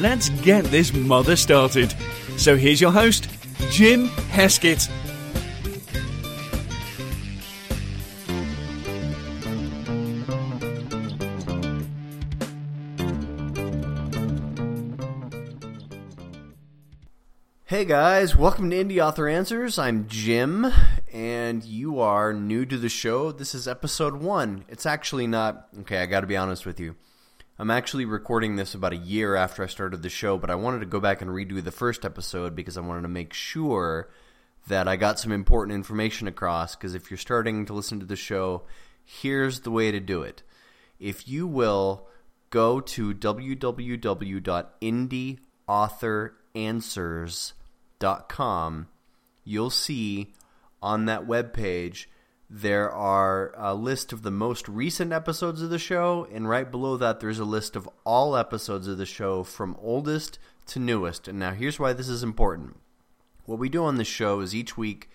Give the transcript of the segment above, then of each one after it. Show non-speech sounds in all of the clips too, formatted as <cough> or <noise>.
let's get this mother started. So here's your host, Jim Heskett. Hey guys, welcome to Indie Author Answers. I'm Jim, and you are new to the show. This is episode one. It's actually not, okay, I gotta be honest with you. I'm actually recording this about a year after I started the show, but I wanted to go back and redo the first episode because I wanted to make sure that I got some important information across. Because if you're starting to listen to the show, here's the way to do it. If you will go to www.indieauthoranswers.com, you'll see on that web page there are a list of the most recent episodes of the show, and right below that, there's a list of all episodes of the show from oldest to newest. And now, here's why this is important. What we do on this show is each week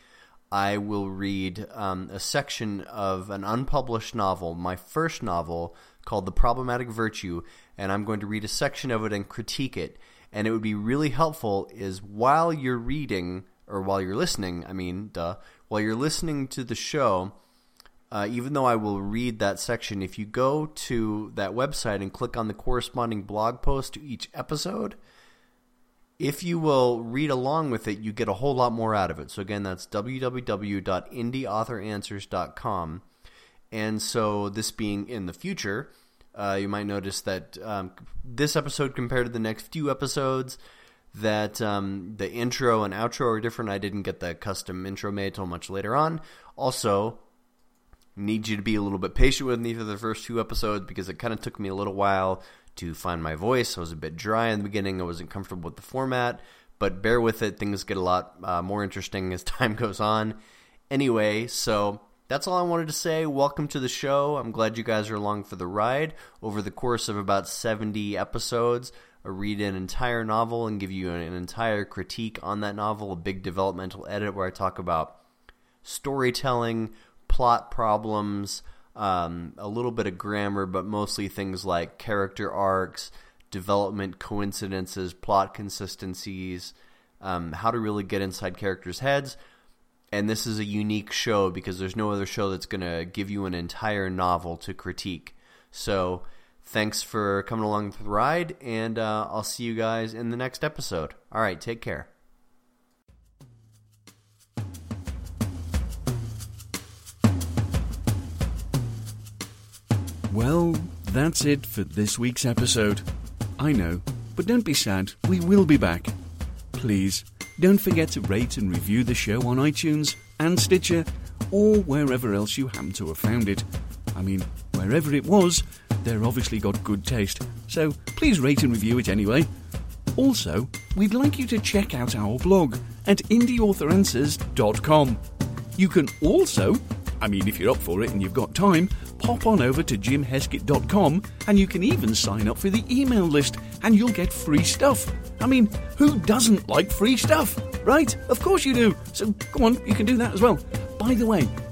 I will read um, a section of an unpublished novel, my first novel called The Problematic Virtue, and I'm going to read a section of it and critique it. And it would be really helpful is while you're reading, or while you're listening, I mean, duh, while you're listening to the show, uh, even though I will read that section, if you go to that website and click on the corresponding blog post to each episode, if you will read along with it, you get a whole lot more out of it. So again, that's www.indieauthoranswers.com. And so this being in the future, uh, you might notice that um, this episode compared to the next few episodes, that um, the intro and outro are different. I didn't get the custom intro made till much later on. Also, need you to be a little bit patient with me for the first two episodes because it kind of took me a little while to find my voice. I was a bit dry in the beginning. I wasn't comfortable with the format, but bear with it. Things get a lot uh, more interesting as <laughs> time goes on. Anyway, so that's all I wanted to say. Welcome to the show. I'm glad you guys are along for the ride. Over the course of about 70 episodes, read an entire novel and give you an entire critique on that novel, a big developmental edit where I talk about storytelling, plot problems, um, a little bit of grammar, but mostly things like character arcs, development coincidences, plot consistencies, um, how to really get inside characters' heads. And this is a unique show because there's no other show that's going to give you an entire novel to critique. So thanks for coming along for the ride, and uh, I'll see you guys in the next episode. All right, take care. Well, that's it for this week's episode. I know, but don't be sad, we will be back. Please, don't forget to rate and review the show on iTunes and Stitcher, or wherever else you happen to have found it. I mean, wherever it was, they're obviously got good taste, so please rate and review it anyway. Also, we'd like you to check out our blog at indieauthoranswers.com. You can also, I mean, if you're up for it and you've got time, pop on over to jimheskett.com and you can even sign up for the email list and you'll get free stuff. I mean, who doesn't like free stuff, right? Of course you do. So go on, you can do that as well. By the way,